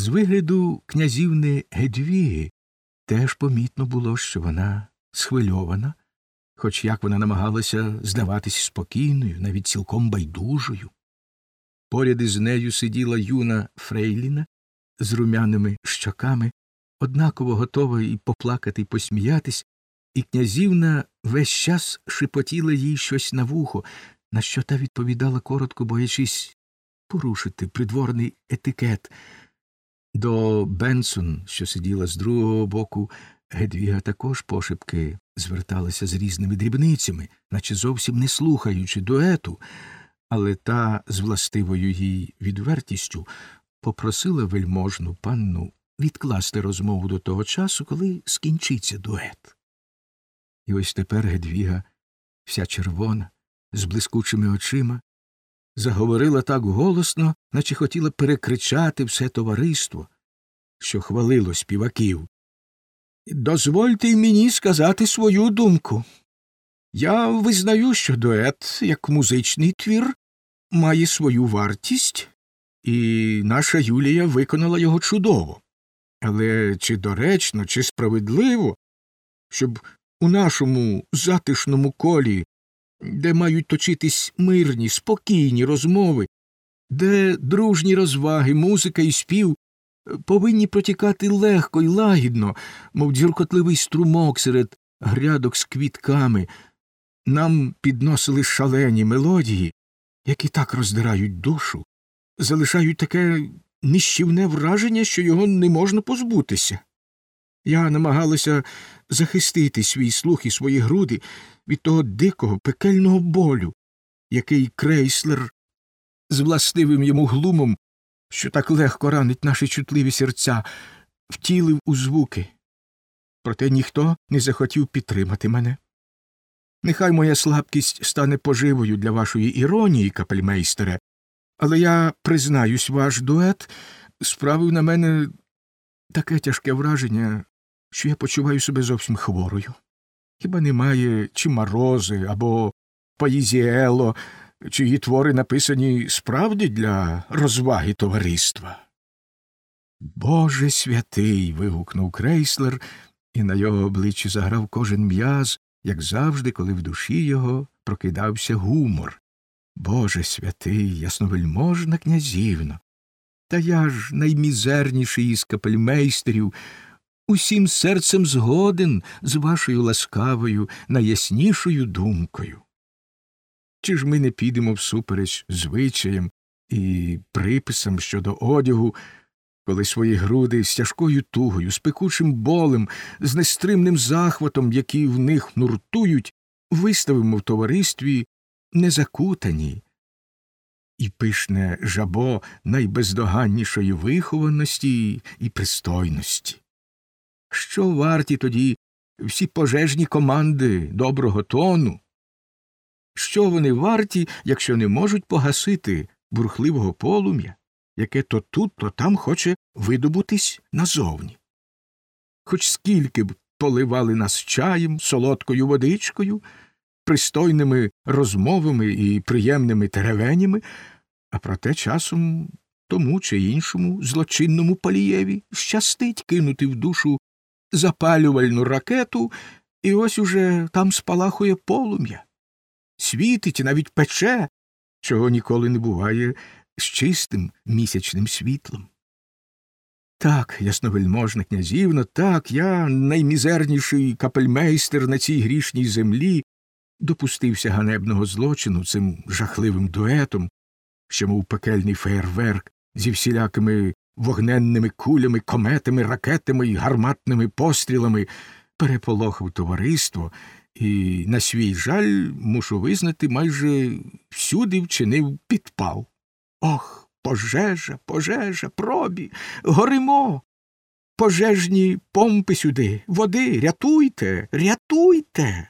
З вигляду князівни Гедвіги теж помітно було, що вона схвильована, хоч як вона намагалася здаватись спокійною, навіть цілком байдужою. Поряд із нею сиділа юна Фрейліна з румяними щоками, однаково готова і поплакати, і посміятись, і князівна весь час шепотіла їй щось на вухо, на що та відповідала коротко, боячись порушити придворний етикет. До Бенсон, що сиділа з другого боку, Гедвіга також пошепки зверталася з різними дрібницями, наче зовсім не слухаючи дуету, але та з властивою їй відвертістю попросила вельможну панну відкласти розмову до того часу, коли скінчиться дует. І ось тепер Гедвіга, вся червона, з блискучими очима, заговорила так голосно, наче хотіла перекричати все товариство, що хвалило співаків. Дозвольте й мені сказати свою думку. Я визнаю, що дует, як музичний твір, має свою вартість, і наша Юлія виконала його чудово. Але чи доречно, чи справедливо, щоб у нашому затишному колі, де мають точитись мирні, спокійні розмови, де дружні розваги, музика і спів повинні протікати легко і лагідно, мов дзюркотливий струмок серед грядок з квітками, нам підносили шалені мелодії, які так роздирають душу, залишають таке нищівне враження, що його не можна позбутися. Я намагалася захистити свій слух і свої груди від того дикого, пекельного болю, який крейслер з властивим йому глумом, що так легко ранить наші чутливі серця, втілив у звуки. Проте ніхто не захотів підтримати мене. Нехай моя слабкість стане поживою для вашої іронії, капельмейстере, але я признаюсь, ваш дует справив на мене таке тяжке враження, що я почуваю себе зовсім хворою. Хіба немає чи морози або Паїзіело, чиї твори написані справді для розваги товариства? Боже святий. вигукнув крейслер, і на його обличчі заграв кожен м'яз, як завжди, коли в душі його прокидався гумор. Боже святий, ясновельможна князівно. Та я ж наймізерніший із капельмейстерів, усім серцем згоден з вашою ласкавою, найяснішою думкою. Чи ж ми не підемо всупереч звичаям і приписам щодо одягу, коли свої груди з тяжкою тугою, з пекучим болем, з нестримним захватом, які в них нуртують, виставимо в товаристві незакутані, і пишне жабо найбездоганнішої вихованості і пристойності. Що варті тоді всі пожежні команди доброго тону? Що вони варті, якщо не можуть погасити бурхливого полум'я, яке то тут, то там хоче видобутись назовні? Хоч скільки б поливали нас чаєм, солодкою водичкою, пристойними розмовами і приємними теревенями, а проте часом тому чи іншому злочинному палієві щастить кинути в душу запалювальну ракету, і ось уже там спалахує полум'я. Світить і навіть пече, чого ніколи не буває з чистим місячним світлом. Так, ясновельможна князівно, так, я, наймізерніший капельмейстер на цій грішній землі, допустився ганебного злочину цим жахливим дуетом, що, мов пекельний феєрверк, зі всілякими вогненними кулями, кометами, ракетами і гарматними пострілами переполохав товариство, і, на свій жаль, мушу визнати, майже всюди вчинив підпал. Ох, пожежа, пожежа, пробі, горимо. Пожежні помпи сюди, води, рятуйте, рятуйте.